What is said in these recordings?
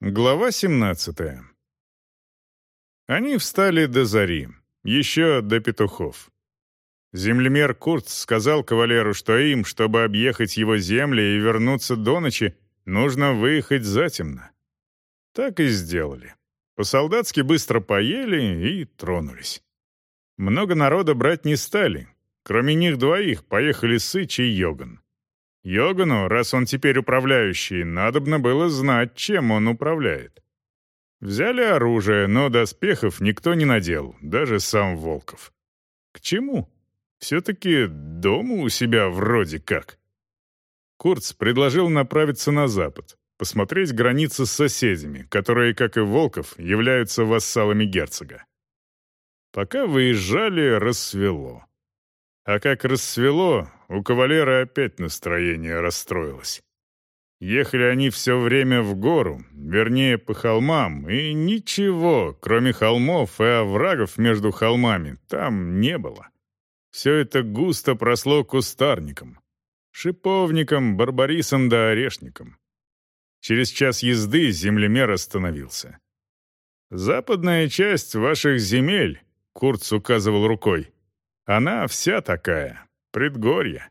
Глава 17. Они встали до зари, еще до петухов. Землемер Курц сказал кавалеру, что им, чтобы объехать его земли и вернуться до ночи, нужно выехать затемно. Так и сделали. По-солдатски быстро поели и тронулись. Много народа брать не стали. Кроме них двоих поехали Сыч и Йоган. Йогану, раз он теперь управляющий, надобно было знать, чем он управляет. Взяли оружие, но доспехов никто не надел, даже сам Волков. К чему? Все-таки дома у себя вроде как. Курц предложил направиться на запад, посмотреть границы с соседями, которые, как и Волков, являются вассалами герцога. Пока выезжали, рассвело. А как рассвело, у кавалера опять настроение расстроилось. Ехали они все время в гору, вернее, по холмам, и ничего, кроме холмов и оврагов между холмами, там не было. Все это густо просло кустарником, шиповником, барбарисом да орешником. Через час езды землемер остановился. «Западная часть ваших земель», — Курц указывал рукой, она вся такая, предгорье.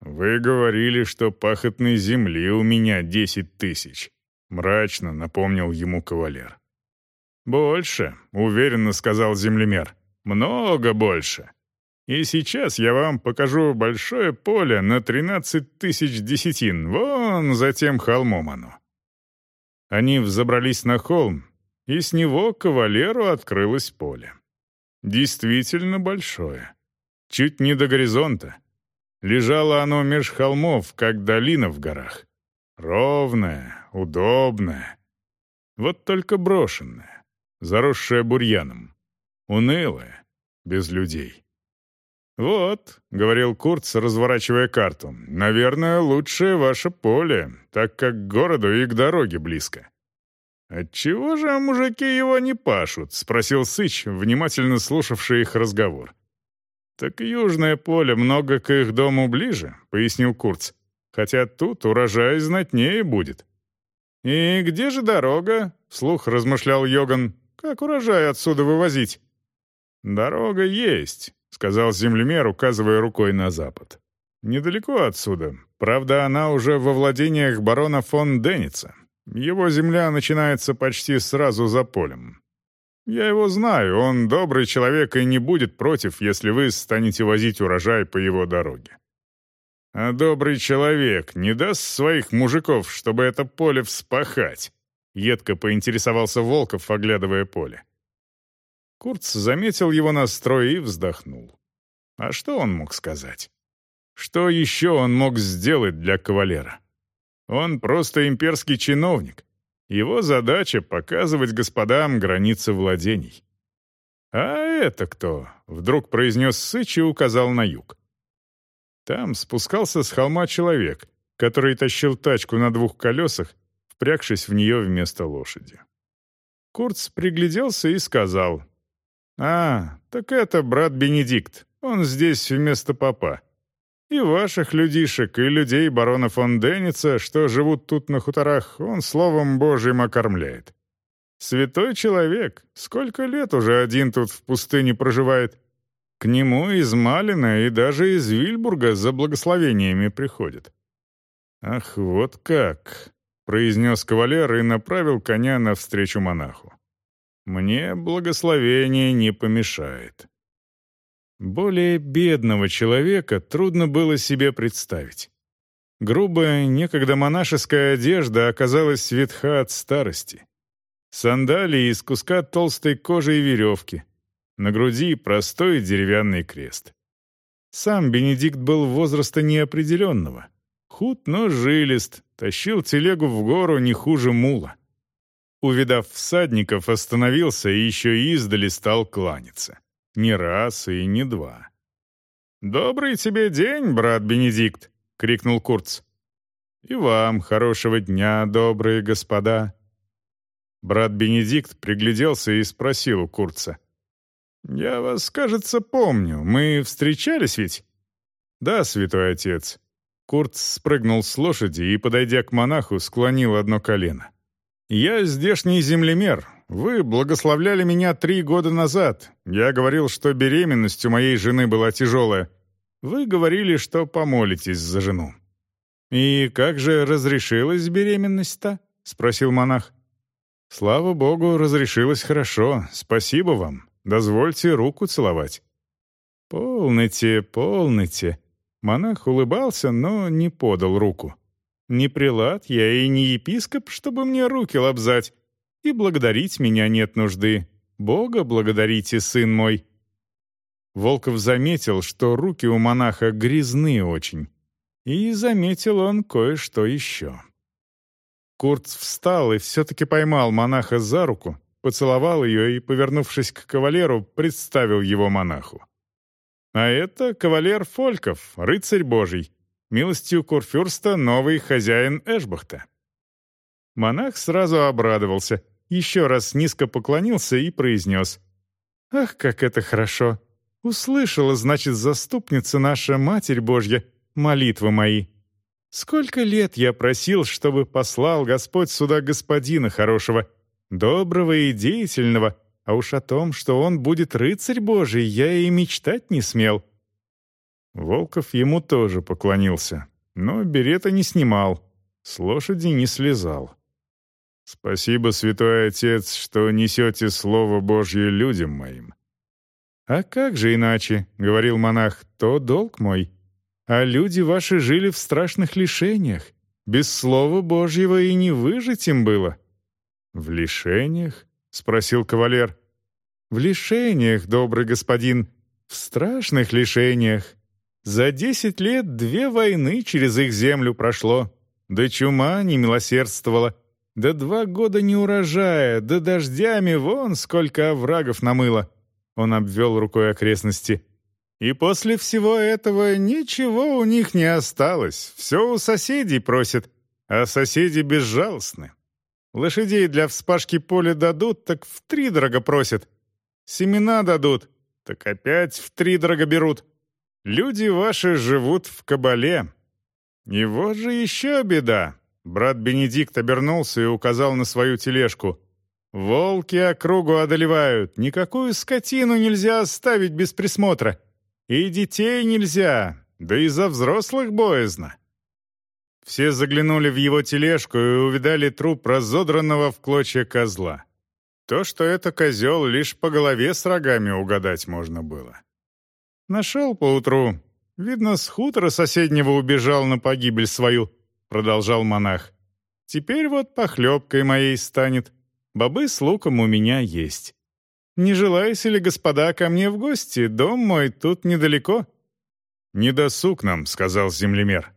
Вы говорили, что пахотной земли у меня десять тысяч, мрачно напомнил ему кавалер. Больше, уверенно сказал землемер. Много больше. И сейчас я вам покажу большое поле на тринадцать тысяч десятин, вон за тем холмом оно. Они взобрались на холм, и с него кавалеру открылось поле. Действительно большое. Чуть не до горизонта. Лежало оно меж холмов, как долина в горах. Ровное, удобное. Вот только брошенное, заросшее бурьяном. Унылое, без людей. «Вот», — говорил Курц, разворачивая карту, — «наверное, лучшее ваше поле, так как к городу и к дороге близко. «Отчего же мужики его не пашут?» — спросил Сыч, внимательно слушавший их разговор. «Так южное поле много к их дому ближе», — пояснил Курц. «Хотя тут урожай знатнее будет». «И где же дорога?» — вслух размышлял Йоган. «Как урожай отсюда вывозить?» «Дорога есть», — сказал землемер, указывая рукой на запад. «Недалеко отсюда. Правда, она уже во владениях барона фон Денница. Его земля начинается почти сразу за полем. Я его знаю, он добрый человек и не будет против, если вы станете возить урожай по его дороге. А добрый человек не даст своих мужиков, чтобы это поле вспахать?» Едко поинтересовался Волков, оглядывая поле. Курц заметил его настрой и вздохнул. А что он мог сказать? Что еще он мог сделать для кавалера? Он просто имперский чиновник. Его задача — показывать господам границы владений. «А это кто?» — вдруг произнес Сыч и указал на юг. Там спускался с холма человек, который тащил тачку на двух колесах, впрягшись в нее вместо лошади. Курц пригляделся и сказал, «А, так это брат Бенедикт, он здесь вместо папа. И ваших людишек, и людей барона фон Денница, что живут тут на хуторах, он словом Божьим окормляет. Святой человек, сколько лет уже один тут в пустыне проживает. К нему из Малина и даже из Вильбурга за благословениями приходит. «Ах, вот как!» — произнес кавалер и направил коня навстречу монаху. «Мне благословение не помешает». Более бедного человека трудно было себе представить. Грубая, некогда монашеская одежда оказалась ветха от старости. Сандалии из куска толстой кожи и веревки. На груди простой деревянный крест. Сам Бенедикт был возраста неопределенного. Худ, но жилист, тащил телегу в гору не хуже мула. Увидав всадников, остановился и еще издали стал кланяться. Не раз и не два. «Добрый тебе день, брат Бенедикт!» — крикнул Курц. «И вам хорошего дня, добрые господа!» Брат Бенедикт пригляделся и спросил у Курца. «Я вас, кажется, помню. Мы встречались ведь?» «Да, святой отец». Курц спрыгнул с лошади и, подойдя к монаху, склонил одно колено. «Я здешний землемер. Вы благословляли меня три года назад. Я говорил, что беременность у моей жены была тяжелая. Вы говорили, что помолитесь за жену». «И как же разрешилась беременность-то?» — спросил монах. «Слава богу, разрешилось хорошо. Спасибо вам. Дозвольте руку целовать». «Полните, полните». Монах улыбался, но не подал руку. Не прилад я и не епископ, чтобы мне руки лобзать. И благодарить меня нет нужды. Бога благодарите, сын мой». Волков заметил, что руки у монаха грязны очень. И заметил он кое-что еще. Курц встал и все-таки поймал монаха за руку, поцеловал ее и, повернувшись к кавалеру, представил его монаху. «А это кавалер Фольков, рыцарь божий, Милостью Курфюрста новый хозяин Эшбахта. Монах сразу обрадовался, еще раз низко поклонился и произнес. «Ах, как это хорошо! Услышала, значит, заступница наша, Матерь Божья, молитвы мои. Сколько лет я просил, чтобы послал Господь сюда господина хорошего, доброго и деятельного, а уж о том, что он будет рыцарь Божий, я и мечтать не смел. Волков ему тоже поклонился, но берета не снимал, с лошади не слезал. «Спасибо, святой отец, что несете Слово Божье людям моим». «А как же иначе?» — говорил монах, — «то долг мой. А люди ваши жили в страшных лишениях. Без Слова Божьего и не выжить им было». «В лишениях?» — спросил кавалер. «В лишениях, добрый господин, в страшных лишениях. За десять лет две войны через их землю прошло. Да чума не милосердствовала. Да два года неурожая, да дождями вон сколько оврагов намыло. Он обвел рукой окрестности. И после всего этого ничего у них не осталось. Все у соседей просят, а соседи безжалостны. Лошадей для вспашки поля дадут, так в три дорого просят. Семена дадут, так опять в три дорого берут. Люди ваши живут в кабале. И вот же еще беда. Брат Бенедикт обернулся и указал на свою тележку. Волки округу одолевают. Никакую скотину нельзя оставить без присмотра. И детей нельзя. Да и за взрослых боязно. Все заглянули в его тележку и увидали труп разодранного в клочья козла. То, что это козел, лишь по голове с рогами угадать можно было. «Нашел поутру. Видно, с хутора соседнего убежал на погибель свою», — продолжал монах. «Теперь вот похлебкой моей станет. Бобы с луком у меня есть. Не желаете ли, господа, ко мне в гости? Дом мой тут недалеко». «Не досуг нам», — сказал землемер.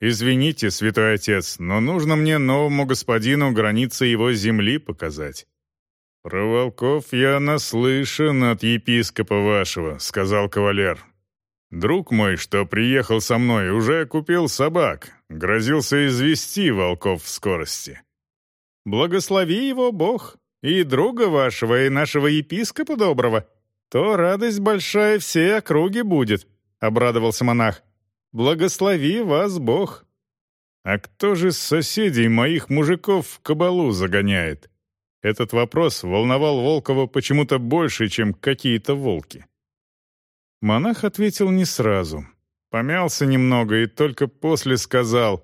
«Извините, святой отец, но нужно мне новому господину границы его земли показать. «Про волков я наслышан от епископа вашего», — сказал кавалер. «Друг мой, что приехал со мной, уже купил собак, грозился извести волков в скорости». «Благослови его Бог, и друга вашего, и нашего епископа доброго, то радость большая всей округе будет», — обрадовался монах. «Благослови вас Бог». «А кто же с соседей моих мужиков в кабалу загоняет?» Этот вопрос волновал Волкова почему-то больше, чем какие-то волки. Монах ответил не сразу. Помялся немного и только после сказал.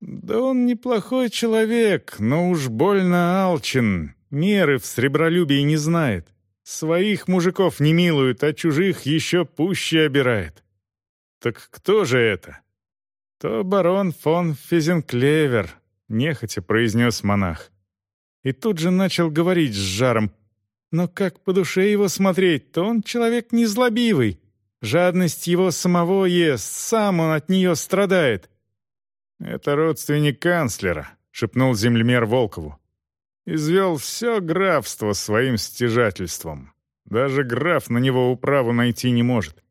«Да он неплохой человек, но уж больно алчен, меры в сребролюбии не знает. Своих мужиков не милует, а чужих еще пуще обирает». «Так кто же это?» «То барон фон Физенклевер», — нехотя произнес монах и тут же начал говорить с жаром. Но как по душе его смотреть, то он человек незлобивый. Жадность его самого ест, сам он от нее страдает. «Это родственник канцлера», — шепнул землемер Волкову. «Извел все графство своим стяжательством. Даже граф на него управу найти не может.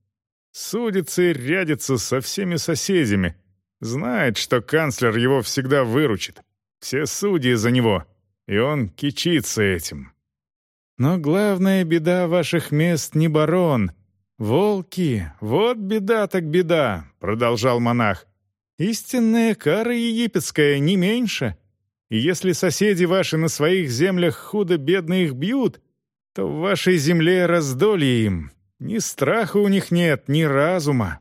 Судится и рядится со всеми соседями. Знает, что канцлер его всегда выручит. Все судьи за него — и он кичится этим. Но главная беда ваших мест не барон. Волки, вот беда так беда, продолжал монах. Истинная кара египетская не меньше. И если соседи ваши на своих землях худо-бедно их бьют, то в вашей земле раздолье им. Ни страха у них нет, ни разума».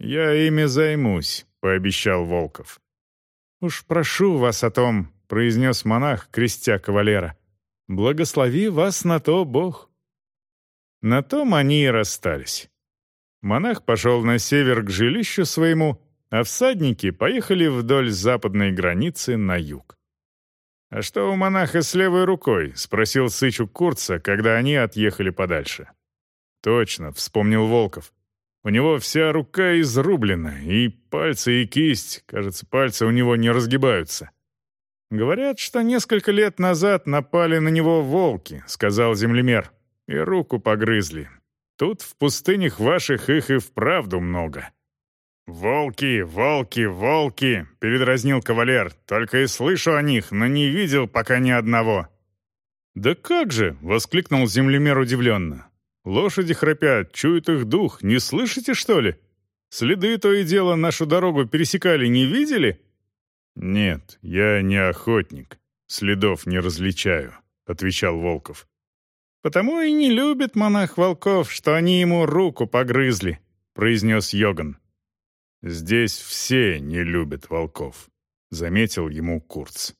«Я ими займусь», — пообещал Волков. «Уж прошу вас о том», — произнес монах, крестя кавалера. «Благослови вас на то Бог». На том они и расстались. Монах пошел на север к жилищу своему, а всадники поехали вдоль западной границы на юг. «А что у монаха с левой рукой?» — спросил Сычу Курца, когда они отъехали подальше. «Точно», — вспомнил Волков. «У него вся рука изрублена, и пальцы, и кисть, кажется, пальцы у него не разгибаются». «Говорят, что несколько лет назад напали на него волки», — сказал землемер, — «и руку погрызли. Тут в пустынях ваших их и вправду много». «Волки, волки, волки!» — передразнил кавалер. «Только и слышу о них, но не видел пока ни одного». «Да как же!» — воскликнул землемер удивленно. «Лошади храпят, чуют их дух. Не слышите, что ли? Следы то и дело нашу дорогу пересекали, не видели?» «Нет, я не охотник. Следов не различаю», — отвечал Волков. «Потому и не любит монах волков, что они ему руку погрызли», — произнес Йоган. «Здесь все не любят волков», — заметил ему Курц.